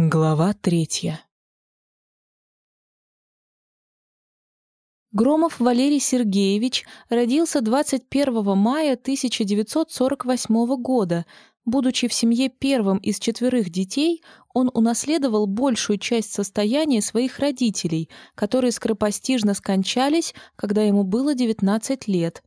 Глава третья Громов Валерий Сергеевич родился 21 мая 1948 года. Будучи в семье первым из четверых детей, он унаследовал большую часть состояния своих родителей, которые скоропостижно скончались, когда ему было 19 лет.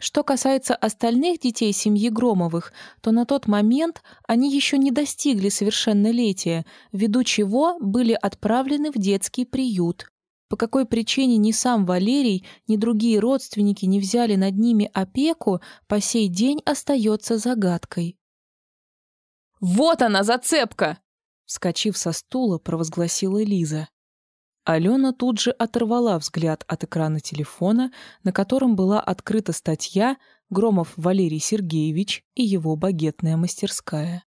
Что касается остальных детей семьи Громовых, то на тот момент они еще не достигли совершеннолетия, ввиду чего были отправлены в детский приют. По какой причине ни сам Валерий, ни другие родственники не взяли над ними опеку, по сей день остается загадкой. «Вот она, зацепка!» Вскочив со стула, провозгласила Лиза. Алена тут же оторвала взгляд от экрана телефона, на котором была открыта статья «Громов Валерий Сергеевич и его багетная мастерская».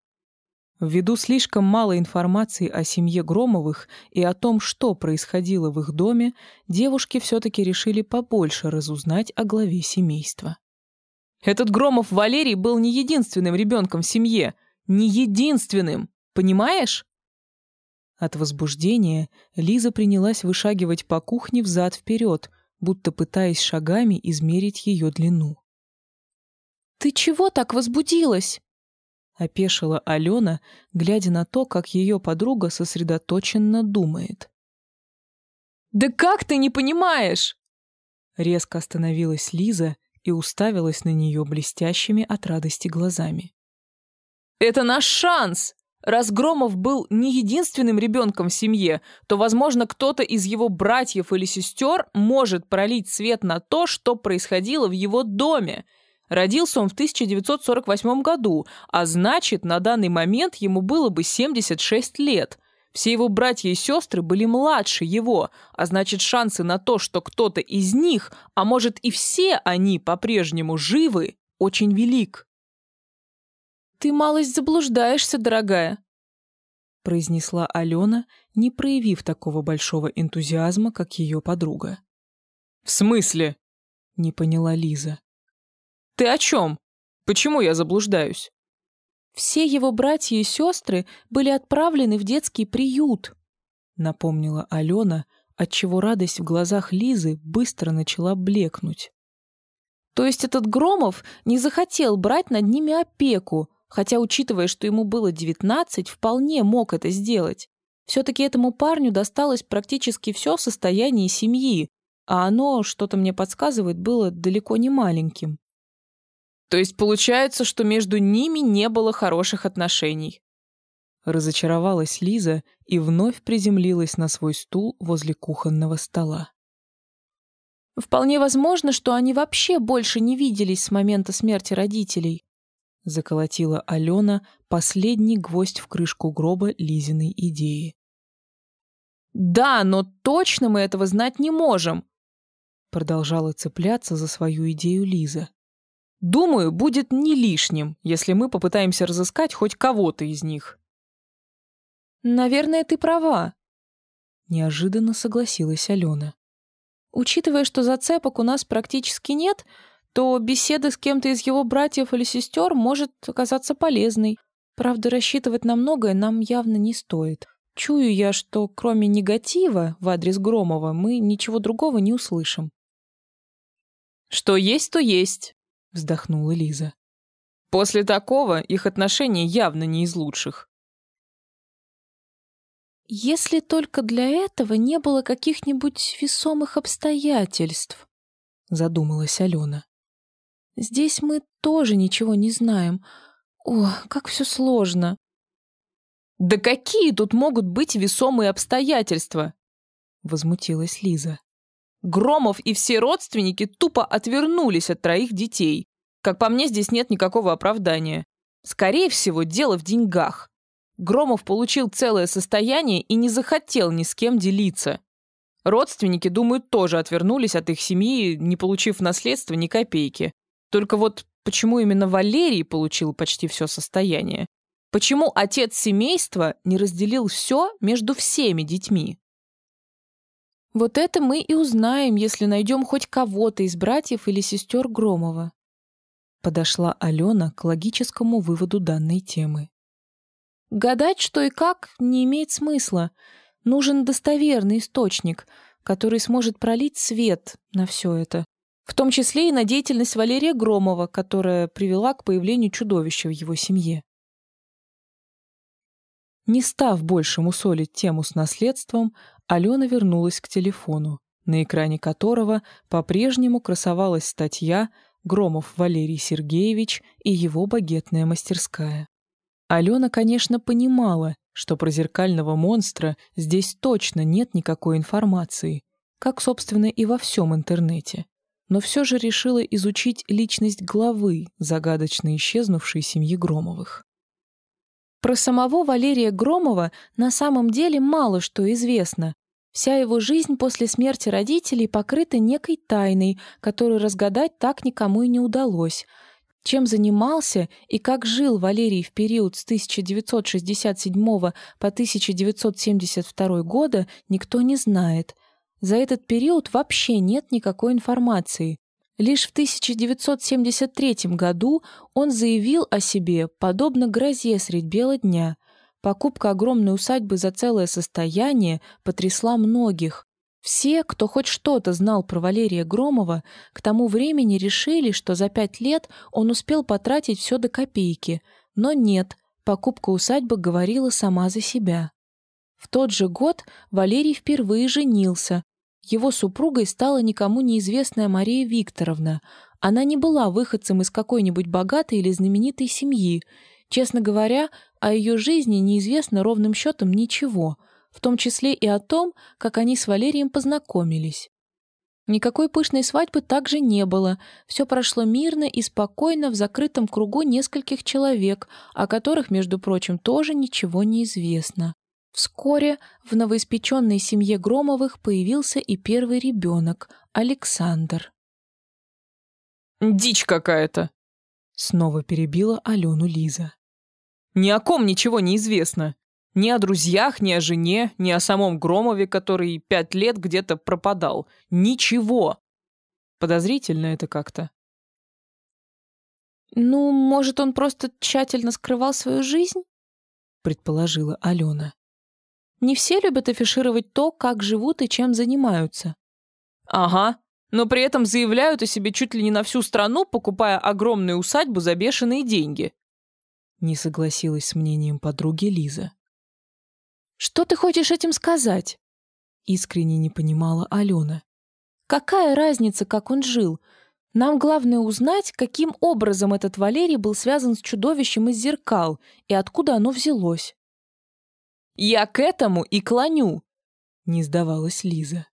Ввиду слишком мало информации о семье Громовых и о том, что происходило в их доме, девушки все-таки решили побольше разузнать о главе семейства. Этот Громов Валерий был не единственным ребенком в семье. Не единственным! Понимаешь? От возбуждения Лиза принялась вышагивать по кухне взад-вперед, будто пытаясь шагами измерить ее длину. «Ты чего так возбудилась?» — опешила Алена, глядя на то, как ее подруга сосредоточенно думает. «Да как ты не понимаешь?» Резко остановилась Лиза и уставилась на нее блестящими от радости глазами. «Это наш шанс! Раз Громов был не единственным ребенком в семье, то, возможно, кто-то из его братьев или сестер может пролить свет на то, что происходило в его доме. Родился он в 1948 году, а значит, на данный момент ему было бы 76 лет. Все его братья и сестры были младше его, а значит, шансы на то, что кто-то из них, а может и все они по-прежнему живы, очень велик. «Ты малость заблуждаешься, дорогая», — произнесла Алена, не проявив такого большого энтузиазма, как ее подруга. «В смысле?» — не поняла Лиза. «Ты о чем? Почему я заблуждаюсь?» «Все его братья и сестры были отправлены в детский приют», — напомнила Алена, отчего радость в глазах Лизы быстро начала блекнуть. «То есть этот Громов не захотел брать над ними опеку, хотя, учитывая, что ему было 19, вполне мог это сделать. Все-таки этому парню досталось практически все состояние семьи, а оно, что-то мне подсказывает, было далеко не маленьким. То есть получается, что между ними не было хороших отношений. Разочаровалась Лиза и вновь приземлилась на свой стул возле кухонного стола. Вполне возможно, что они вообще больше не виделись с момента смерти родителей. — заколотила Алена последний гвоздь в крышку гроба Лизиной идеи. «Да, но точно мы этого знать не можем!» Продолжала цепляться за свою идею Лиза. «Думаю, будет не лишним, если мы попытаемся разыскать хоть кого-то из них». «Наверное, ты права», — неожиданно согласилась Алена. «Учитывая, что зацепок у нас практически нет, — то беседа с кем-то из его братьев или сестер может оказаться полезной. Правда, рассчитывать на многое нам явно не стоит. Чую я, что кроме негатива в адрес Громова мы ничего другого не услышим. «Что есть, то есть», — вздохнула Лиза. «После такого их отношения явно не из лучших». «Если только для этого не было каких-нибудь весомых обстоятельств», — задумалась Алена. Здесь мы тоже ничего не знаем. О, как все сложно. Да какие тут могут быть весомые обстоятельства? Возмутилась Лиза. Громов и все родственники тупо отвернулись от троих детей. Как по мне, здесь нет никакого оправдания. Скорее всего, дело в деньгах. Громов получил целое состояние и не захотел ни с кем делиться. Родственники, думаю, тоже отвернулись от их семьи, не получив наследства ни копейки. Только вот почему именно Валерий получил почти все состояние? Почему отец семейства не разделил все между всеми детьми? Вот это мы и узнаем, если найдем хоть кого-то из братьев или сестер Громова. Подошла Алена к логическому выводу данной темы. Гадать, что и как, не имеет смысла. Нужен достоверный источник, который сможет пролить свет на все это. В том числе и на деятельность Валерия Громова, которая привела к появлению чудовища в его семье. Не став больше мусолить тему с наследством, Алена вернулась к телефону, на экране которого по-прежнему красовалась статья «Громов Валерий Сергеевич и его багетная мастерская». Алена, конечно, понимала, что про зеркального монстра здесь точно нет никакой информации, как, собственно, и во всем интернете, но все же решила изучить личность главы загадочно исчезнувшей семьи Громовых. Про самого Валерия Громова на самом деле мало что известно. Вся его жизнь после смерти родителей покрыта некой тайной, которую разгадать так никому и не удалось — чем занимался и как жил Валерий в период с 1967 по 1972 года, никто не знает. За этот период вообще нет никакой информации. Лишь в 1973 году он заявил о себе, подобно грозе средь бела дня. Покупка огромной усадьбы за целое состояние потрясла многих. Все, кто хоть что-то знал про Валерия Громова, к тому времени решили, что за пять лет он успел потратить все до копейки. Но нет, покупка усадьбы говорила сама за себя. В тот же год Валерий впервые женился. Его супругой стала никому неизвестная Мария Викторовна. Она не была выходцем из какой-нибудь богатой или знаменитой семьи. Честно говоря, о ее жизни неизвестно ровным счетом ничего — в том числе и о том, как они с Валерием познакомились. Никакой пышной свадьбы также не было. Все прошло мирно и спокойно в закрытом кругу нескольких человек, о которых, между прочим, тоже ничего не известно. Вскоре в новоиспеченной семье Громовых появился и первый ребенок — Александр. «Дичь какая-то!» — снова перебила Алену Лиза. «Ни о ком ничего не известно. Ни о друзьях, ни о жене, ни о самом Громове, который пять лет где-то пропадал. Ничего. Подозрительно это как-то. «Ну, может, он просто тщательно скрывал свою жизнь?» — предположила Алена. «Не все любят афишировать то, как живут и чем занимаются». «Ага, но при этом заявляют о себе чуть ли не на всю страну, покупая огромную усадьбу за бешеные деньги». Не согласилась с мнением подруги Лиза. Что ты хочешь этим сказать?» Искренне не понимала Алена. «Какая разница, как он жил? Нам главное узнать, каким образом этот Валерий был связан с чудовищем из зеркал и откуда оно взялось». «Я к этому и клоню», — не сдавалась Лиза.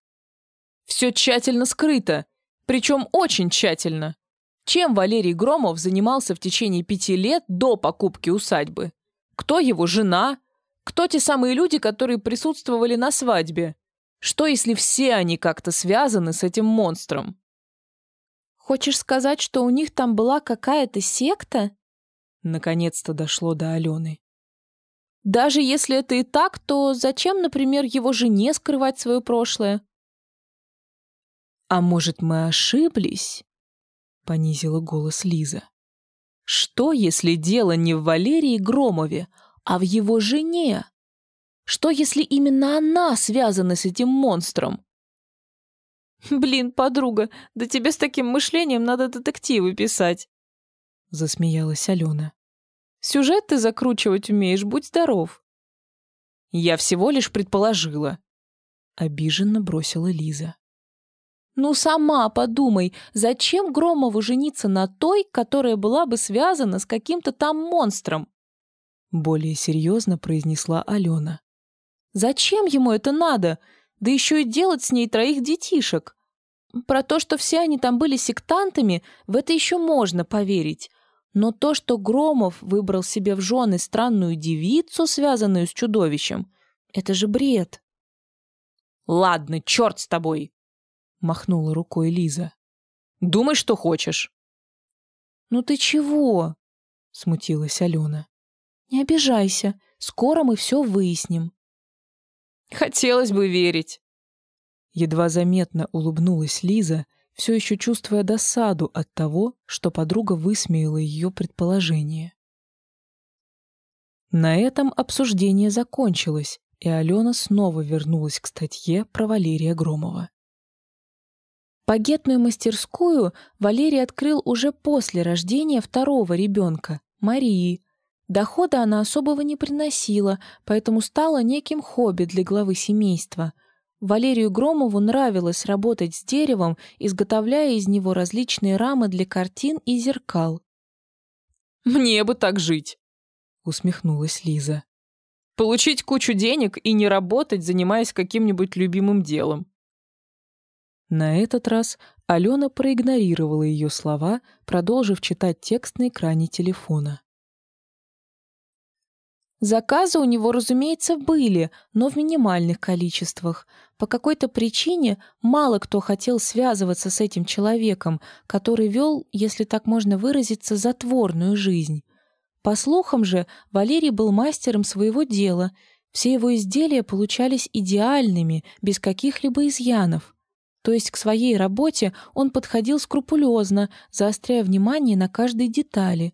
«Все тщательно скрыто, причем очень тщательно. Чем Валерий Громов занимался в течение пяти лет до покупки усадьбы? Кто его жена? Кто те самые люди, которые присутствовали на свадьбе? Что, если все они как-то связаны с этим монстром? Хочешь сказать, что у них там была какая-то секта? Наконец-то дошло до Алены. Даже если это и так, то зачем, например, его жене скрывать свое прошлое? А может, мы ошиблись? Понизила голос Лиза. Что, если дело не в Валерии Громове, а в его жене. Что, если именно она связана с этим монстром? «Блин, подруга, да тебе с таким мышлением надо детективы писать!» Засмеялась Алена. «Сюжет ты закручивать умеешь, будь здоров!» «Я всего лишь предположила!» Обиженно бросила Лиза. «Ну сама подумай, зачем Громову жениться на той, которая была бы связана с каким-то там монстром?» Более серьезно произнесла Алена. «Зачем ему это надо? Да еще и делать с ней троих детишек. Про то, что все они там были сектантами, в это еще можно поверить. Но то, что Громов выбрал себе в жены странную девицу, связанную с чудовищем, это же бред». «Ладно, черт с тобой!» — махнула рукой Лиза. «Думай, что хочешь». «Ну ты чего?» — смутилась Алена. «Не обижайся, скоро мы все выясним». «Хотелось бы верить». Едва заметно улыбнулась Лиза, все еще чувствуя досаду от того, что подруга высмеяла ее предположение. На этом обсуждение закончилось, и Алена снова вернулась к статье про Валерия Громова. Пагетную мастерскую Валерий открыл уже после рождения второго ребенка, Марии. Дохода она особого не приносила, поэтому стала неким хобби для главы семейства. Валерию Громову нравилось работать с деревом, изготовляя из него различные рамы для картин и зеркал. «Мне бы так жить!» — усмехнулась Лиза. «Получить кучу денег и не работать, занимаясь каким-нибудь любимым делом. На этот раз Алена проигнорировала ее слова, продолжив читать текст на экране телефона. Заказы у него, разумеется, были, но в минимальных количествах. По какой-то причине мало кто хотел связываться с этим человеком, который вел, если так можно выразиться, затворную жизнь. По слухам же, Валерий был мастером своего дела. Все его изделия получались идеальными, без каких-либо изъянов. То есть к своей работе он подходил скрупулезно, заостряя внимание на каждой детали.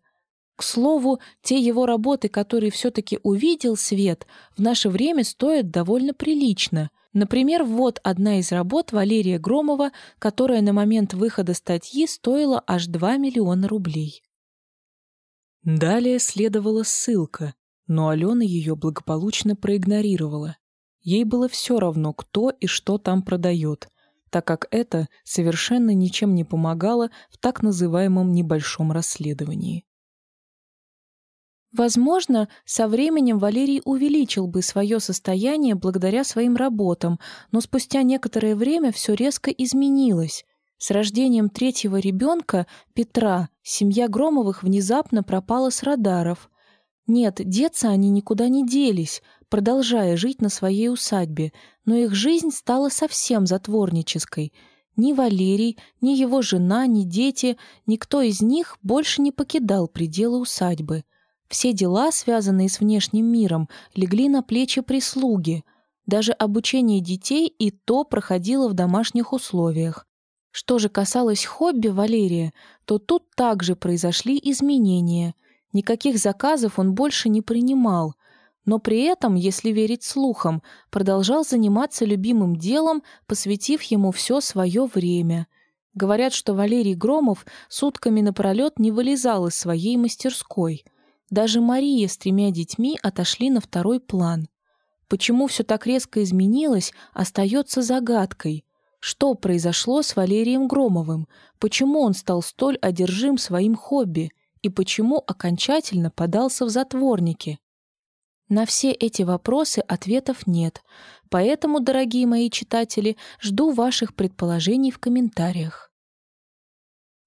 К слову, те его работы, которые все-таки увидел свет, в наше время стоят довольно прилично. Например, вот одна из работ Валерия Громова, которая на момент выхода статьи стоила аж 2 миллиона рублей. Далее следовала ссылка, но Алена ее благополучно проигнорировала. Ей было все равно, кто и что там продает — так как это совершенно ничем не помогало в так называемом небольшом расследовании. Возможно, со временем Валерий увеличил бы свое состояние благодаря своим работам, но спустя некоторое время все резко изменилось. С рождением третьего ребенка, Петра, семья Громовых внезапно пропала с радаров. Нет, деться они никуда не делись, продолжая жить на своей усадьбе, но их жизнь стала совсем затворнической. Ни Валерий, ни его жена, ни дети, никто из них больше не покидал пределы усадьбы. Все дела, связанные с внешним миром, легли на плечи прислуги. Даже обучение детей и то проходило в домашних условиях. Что же касалось хобби Валерия, то тут также произошли изменения. Никаких заказов он больше не принимал — но при этом, если верить слухам, продолжал заниматься любимым делом, посвятив ему все свое время. Говорят, что Валерий Громов сутками напролет не вылезал из своей мастерской. Даже Мария с тремя детьми отошли на второй план. Почему все так резко изменилось, остается загадкой. Что произошло с Валерием Громовым? Почему он стал столь одержим своим хобби? И почему окончательно подался в затворники? На все эти вопросы ответов нет, поэтому, дорогие мои читатели, жду ваших предположений в комментариях.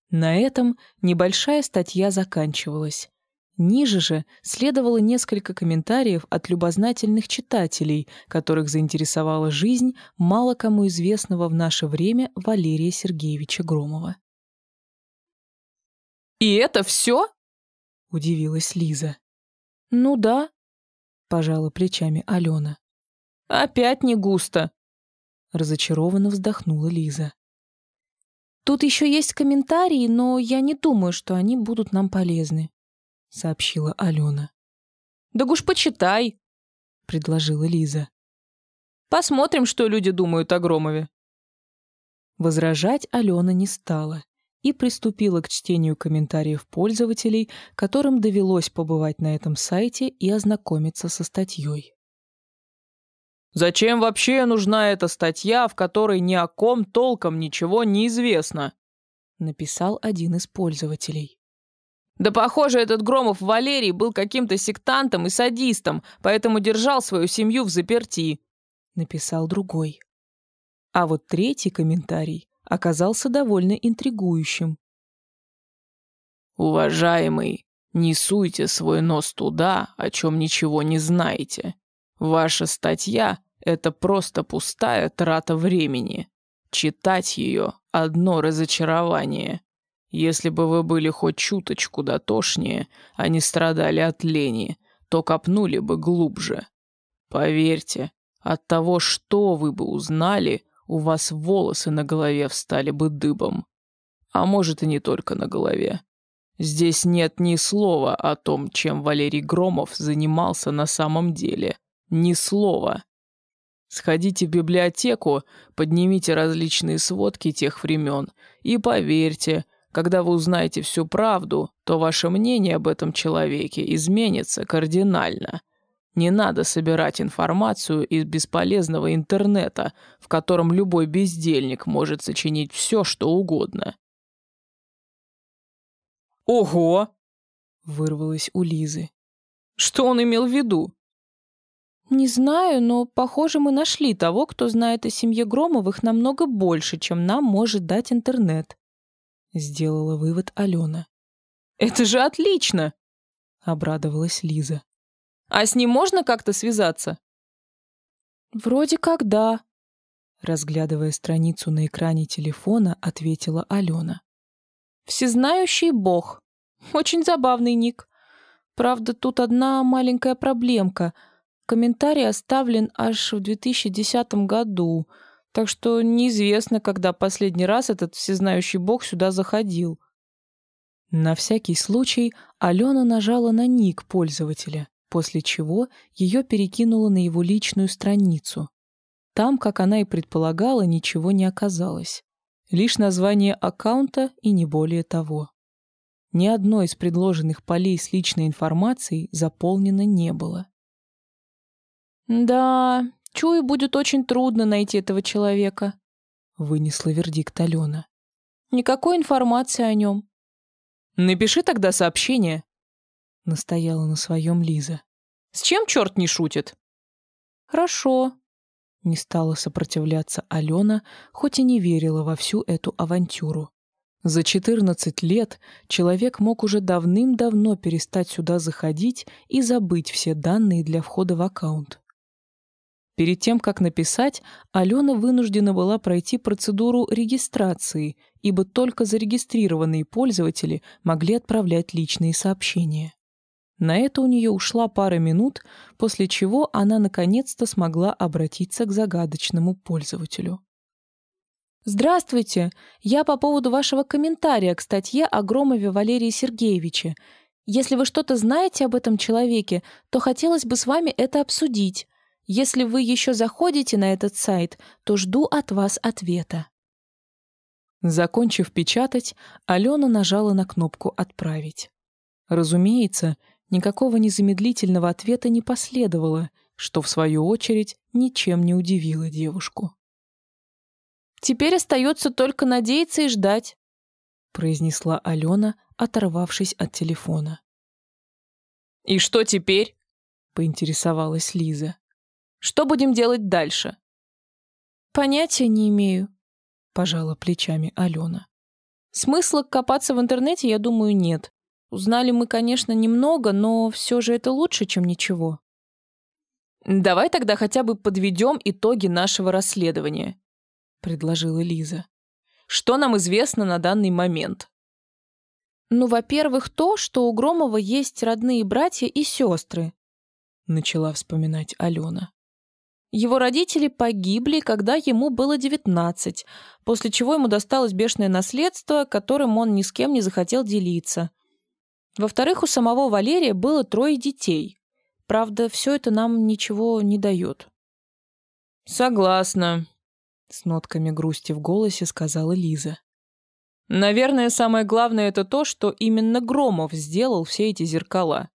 На этом небольшая статья заканчивалась. Ниже же следовало несколько комментариев от любознательных читателей, которых заинтересовала жизнь мало кому известного в наше время Валерия Сергеевича Громова. «И это все?» — удивилась Лиза. «Ну да», пожала плечами Алена. Опять не густо, разочарованно вздохнула Лиза. Тут еще есть комментарии, но я не думаю, что они будут нам полезны, сообщила Алена. Да уж почитай, предложила Лиза. Посмотрим, что люди думают о Громове. Возражать Алена не стала и приступила к чтению комментариев пользователей, которым довелось побывать на этом сайте и ознакомиться со статьей. «Зачем вообще нужна эта статья, в которой ни о ком толком ничего не известно?» написал один из пользователей. «Да похоже, этот Громов Валерий был каким-то сектантом и садистом, поэтому держал свою семью в заперти», написал другой. А вот третий комментарий оказался довольно интригующим. «Уважаемый, не суйте свой нос туда, о чем ничего не знаете. Ваша статья — это просто пустая трата времени. Читать ее — одно разочарование. Если бы вы были хоть чуточку дотошнее, а не страдали от лени, то копнули бы глубже. Поверьте, от того, что вы бы узнали, у вас волосы на голове встали бы дыбом. А может, и не только на голове. Здесь нет ни слова о том, чем Валерий Громов занимался на самом деле. Ни слова. Сходите в библиотеку, поднимите различные сводки тех времен и поверьте, когда вы узнаете всю правду, то ваше мнение об этом человеке изменится кардинально. Не надо собирать информацию из бесполезного интернета, в котором любой бездельник может сочинить все, что угодно. «Ого!» — вырвалось у Лизы. «Что он имел в виду?» «Не знаю, но, похоже, мы нашли того, кто знает о семье Громовых намного больше, чем нам может дать интернет», — сделала вывод Алена. «Это же отлично!» — обрадовалась Лиза. «А с ним можно как-то связаться?» «Вроде как да», — разглядывая страницу на экране телефона, ответила Алена. «Всезнающий бог. Очень забавный ник. Правда, тут одна маленькая проблемка — Комментарий оставлен аж в 2010 году, так что неизвестно, когда последний раз этот всезнающий бог сюда заходил. На всякий случай Алена нажала на ник пользователя, после чего ее перекинуло на его личную страницу. Там, как она и предполагала, ничего не оказалось. Лишь название аккаунта и не более того. Ни одной из предложенных полей с личной информацией заполнено не было. «Да, чую, будет очень трудно найти этого человека», — вынесла вердикт Алена. «Никакой информации о нем». «Напиши тогда сообщение», — настояла на своем Лиза. «С чем черт не шутит?» «Хорошо», — не стала сопротивляться Алена, хоть и не верила во всю эту авантюру. За 14 лет человек мог уже давным-давно перестать сюда заходить и забыть все данные для входа в аккаунт. Перед тем, как написать, Алена вынуждена была пройти процедуру регистрации, ибо только зарегистрированные пользователи могли отправлять личные сообщения. На это у нее ушла пара минут, после чего она наконец-то смогла обратиться к загадочному пользователю. «Здравствуйте! Я по поводу вашего комментария к статье о Громове Валерии Сергеевиче. Если вы что-то знаете об этом человеке, то хотелось бы с вами это обсудить. Если вы еще заходите на этот сайт, то жду от вас ответа. Закончив печатать, Алена нажала на кнопку «Отправить». Разумеется, никакого незамедлительного ответа не последовало, что, в свою очередь, ничем не удивило девушку. «Теперь остается только надеяться и ждать», — произнесла Алена, оторвавшись от телефона. «И что теперь?» — поинтересовалась Лиза. Что будем делать дальше?» «Понятия не имею», — пожала плечами Алена. «Смысла копаться в интернете, я думаю, нет. Узнали мы, конечно, немного, но все же это лучше, чем ничего». «Давай тогда хотя бы подведем итоги нашего расследования», — предложила Лиза. «Что нам известно на данный момент?» «Ну, во-первых, то, что у Громова есть родные братья и сестры», — начала вспоминать Алена. Его родители погибли, когда ему было 19, после чего ему досталось бешеное наследство, которым он ни с кем не захотел делиться. Во-вторых, у самого Валерия было трое детей. Правда, все это нам ничего не дает. «Согласна», — с нотками грусти в голосе сказала Лиза. «Наверное, самое главное это то, что именно Громов сделал все эти зеркала.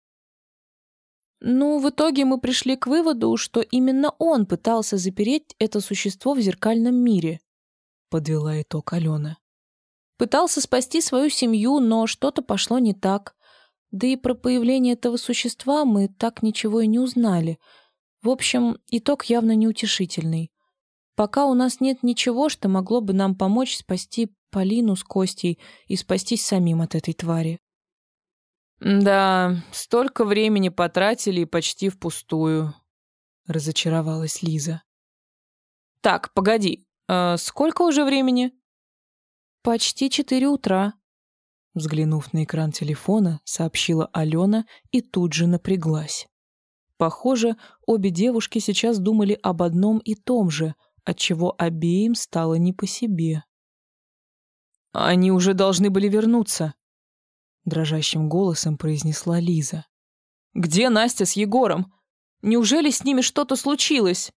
Ну, в итоге мы пришли к выводу, что именно он пытался запереть это существо в зеркальном мире, подвела итог Алена. Пытался спасти свою семью, но что-то пошло не так. Да и про появление этого существа мы так ничего и не узнали. В общем, итог явно неутешительный. Пока у нас нет ничего, что могло бы нам помочь спасти Полину с Костей и спастись самим от этой твари. «Да, столько времени потратили и почти впустую», — разочаровалась Лиза. «Так, погоди, а сколько уже времени?» «Почти четыре утра», — взглянув на экран телефона, сообщила Алена и тут же напряглась. Похоже, обе девушки сейчас думали об одном и том же, отчего обеим стало не по себе. «Они уже должны были вернуться», — дрожащим голосом произнесла Лиза. «Где Настя с Егором? Неужели с ними что-то случилось?»